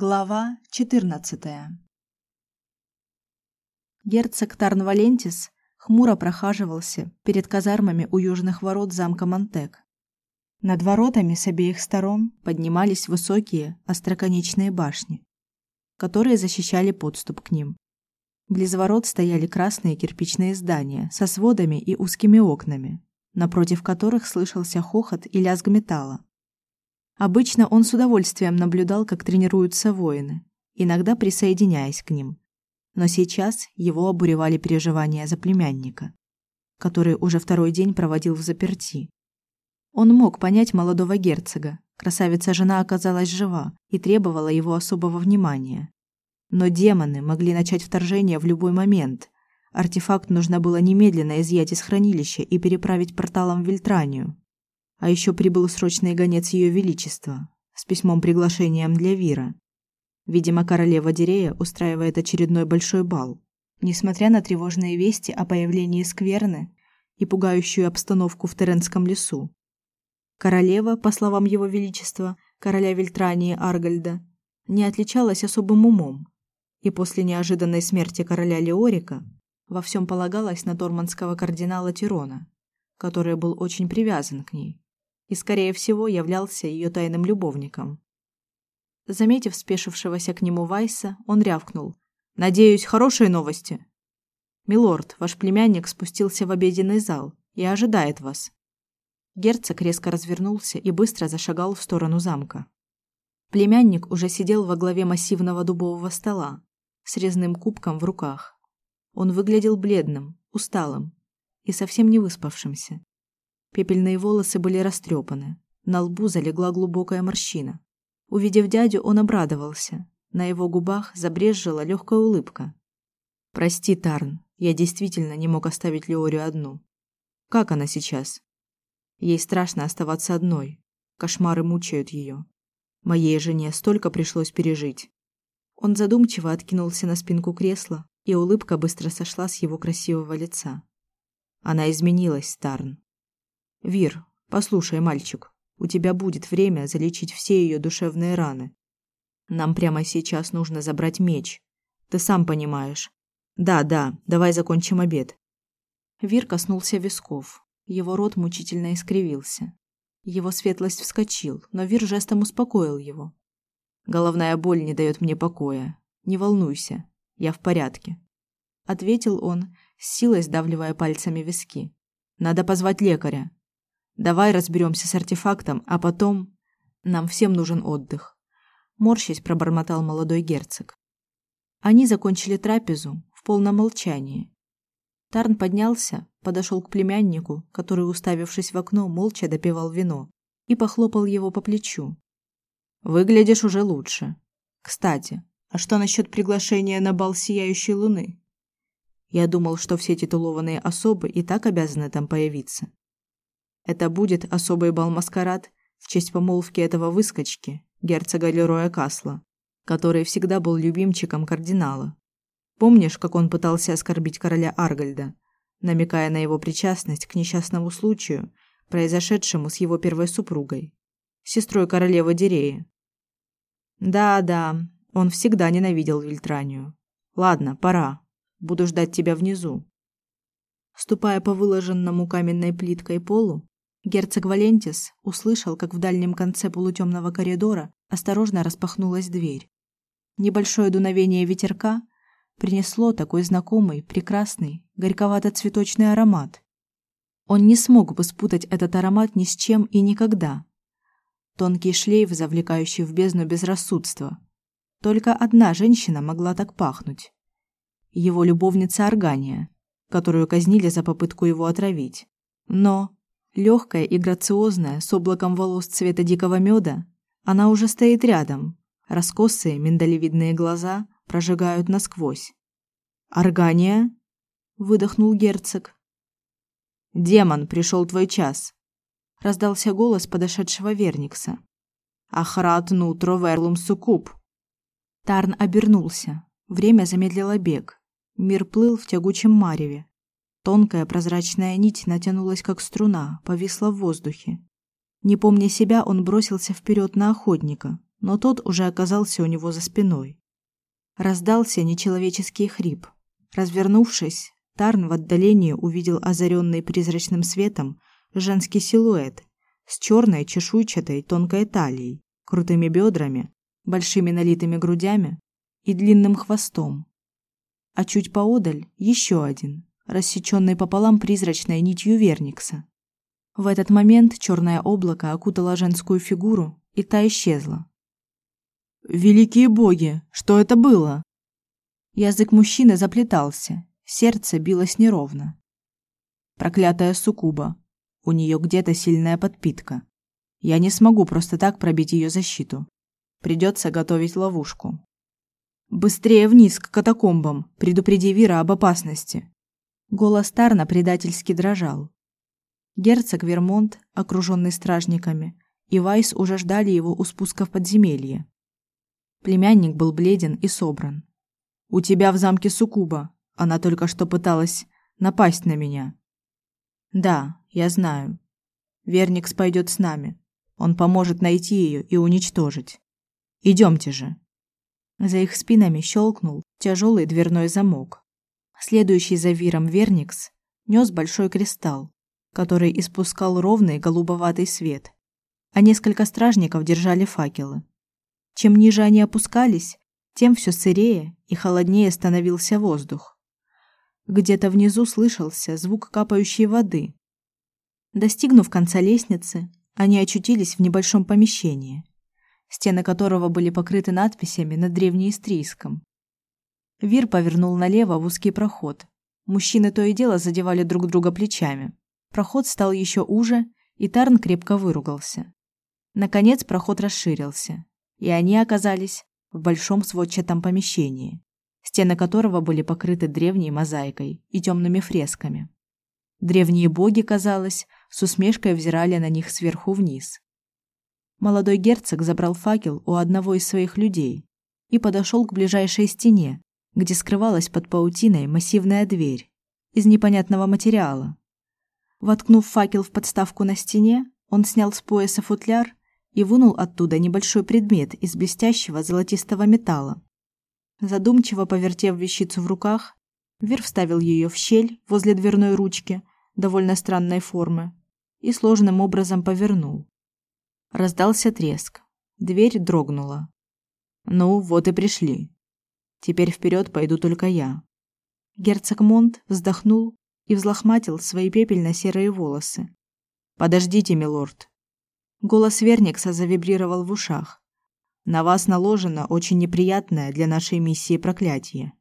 Глава 14. Герцог Тарн-Валентис хмуро прохаживался перед казармами у южных ворот замка Монтек. Над воротами с обеих сторон поднимались высокие остроконечные башни, которые защищали подступ к ним. Близ ворот стояли красные кирпичные здания со сводами и узкими окнами, напротив которых слышался хохот и лязг металла. Обычно он с удовольствием наблюдал, как тренируются воины, иногда присоединяясь к ним. Но сейчас его обуревали переживания за племянника, который уже второй день проводил в заперти. Он мог понять молодого герцога. Красавица-жена оказалась жива и требовала его особого внимания. Но демоны могли начать вторжение в любой момент. Артефакт нужно было немедленно изъять из хранилища и переправить порталом в Вильтранию. А еще прибыл срочный гонец Ее Величества с письмом-приглашением для Вира. Видимо, королева Дирея устраивает очередной большой бал. Несмотря на тревожные вести о появлении скверны и пугающую обстановку в Теренском лесу. Королева, по словам Его Величества, короля Вильтрании Аргальда, не отличалась особым умом, и после неожиданной смерти короля Леорика во всем полагалась на торманского кардинала Тирона, который был очень привязан к ней и, скорее всего, являлся ее тайным любовником. Заметив спешившегося к нему Вайса, он рявкнул: "Надеюсь, хорошие новости. Милорд, ваш племянник спустился в обеденный зал и ожидает вас". Герцог резко развернулся и быстро зашагал в сторону замка. Племянник уже сидел во главе массивного дубового стола с резным кубком в руках. Он выглядел бледным, усталым и совсем не выспавшимся. Пепельные волосы были растрепаны, на лбу залегла глубокая морщина. Увидев дядю, он обрадовался. На его губах забрезжила легкая улыбка. Прости, Тарн, я действительно не мог оставить Леорию одну. Как она сейчас? Ей страшно оставаться одной. Кошмары мучают ее. Моей жене столько пришлось пережить. Он задумчиво откинулся на спинку кресла, и улыбка быстро сошла с его красивого лица. Она изменилась, Тарн. Вир, послушай, мальчик, у тебя будет время залечить все ее душевные раны. Нам прямо сейчас нужно забрать меч. Ты сам понимаешь. Да, да, давай закончим обед. Вир коснулся висков. Его рот мучительно искривился. Его светлость вскочил, но Вир жестом успокоил его. Головная боль не дает мне покоя. Не волнуйся, я в порядке, ответил он, с силой сдавливая пальцами виски. Надо позвать лекаря. Давай разберемся с артефактом, а потом нам всем нужен отдых. Морщись пробормотал молодой герцог. Они закончили трапезу в полном молчании. Тарн поднялся, подошел к племяннику, который, уставившись в окно, молча допивал вино, и похлопал его по плечу. Выглядишь уже лучше. Кстати, а что насчет приглашения на бал сияющей луны? Я думал, что все титулованные особы и так обязаны там появиться. Это будет особый бал-маскарад в честь помолвки этого выскочки, герцога Лероя Касла, который всегда был любимчиком кардинала. Помнишь, как он пытался оскорбить короля Аргальда, намекая на его причастность к несчастному случаю, произошедшему с его первой супругой, сестрой королевы Диреи? Да-да, он всегда ненавидел Вильтранию. Ладно, пора. Буду ждать тебя внизу. Ступая по выложенному каменной плиткой полу, Герцог Валентис услышал, как в дальнем конце полутемного коридора осторожно распахнулась дверь. Небольшое дуновение ветерка принесло такой знакомый, прекрасный, горьковато-цветочный аромат. Он не смог бы спутать этот аромат ни с чем и никогда. Тонкий шлейф, завлекающий в бездну безрассудства. Только одна женщина могла так пахнуть. Его любовница Аргания, которую казнили за попытку его отравить. Но Легкая и грациозная, с облаком волос цвета дикого меда, она уже стоит рядом. Раскосые миндалевидные глаза прожигают насквозь. «Органия?» – выдохнул герцог. «Демон, пришел твой час!» – раздался голос подошедшего Верникса. «Ахрат нутро верлум сукуб!» Тарн обернулся. Время замедлило бег. Мир плыл в тягучем мареве. Тонкая прозрачная нить натянулась как струна, повисла в воздухе. Не помня себя, он бросился вперед на охотника, но тот уже оказался у него за спиной. Раздался нечеловеческий хрип. Развернувшись, Тарн в отдалении увидел озаренный призрачным светом женский силуэт с черной чешуйчатой тонкой талией, крутыми бедрами, большими налитыми грудями и длинным хвостом. А чуть поодаль еще один, рассеченный пополам призрачной нитью верникса. В этот момент черное облако окутало женскую фигуру, и та исчезла. Великие боги, что это было? Язык мужчины заплетался, сердце билось неровно. Проклятая суккуба. У нее где-то сильная подпитка. Я не смогу просто так пробить ее защиту. Придется готовить ловушку. Быстрее вниз к катакомбам, предупреди Вира об опасности. Голос Тарна предательски дрожал. Герцог Вермонт, окруженный стражниками, и Вайс уже ждали его у спуска в подземелье. Племянник был бледен и собран. У тебя в замке суккуба. Она только что пыталась напасть на меня. Да, я знаю. Верникс пойдет с нами. Он поможет найти ее и уничтожить. Идемте же. За их спинами щелкнул тяжелый дверной замок. Следующий за Виром Верникс нес большой кристалл, который испускал ровный голубоватый свет, а несколько стражников держали факелы. Чем ниже они опускались, тем все сырее и холоднее становился воздух. Где-то внизу слышался звук капающей воды. Достигнув конца лестницы, они очутились в небольшом помещении стены которого были покрыты надписями на древнеистрийском. Вир повернул налево в узкий проход. Мужчины то и дело задевали друг друга плечами. Проход стал еще уже, и Тарн крепко выругался. Наконец проход расширился, и они оказались в большом сводчатом помещении, стены которого были покрыты древней мозаикой и темными фресками. Древние боги, казалось, с усмешкой взирали на них сверху вниз. Молодой герцог забрал факел у одного из своих людей и подошел к ближайшей стене, где скрывалась под паутиной массивная дверь из непонятного материала. Воткнув факел в подставку на стене, он снял с пояса футляр и вынул оттуда небольшой предмет из блестящего золотистого металла. Задумчиво повертев вещицу в руках, Вер вставил ее в щель возле дверной ручки довольно странной формы и сложным образом повернул. Раздался треск. Дверь дрогнула. Ну, вот и пришли. Теперь вперед пойду только я. Герцог Монт вздохнул и взлохматил свои пепельно-серые волосы. Подождите, милорд. Голос Верникса завибрировал в ушах. На вас наложено очень неприятное для нашей миссии проклятие.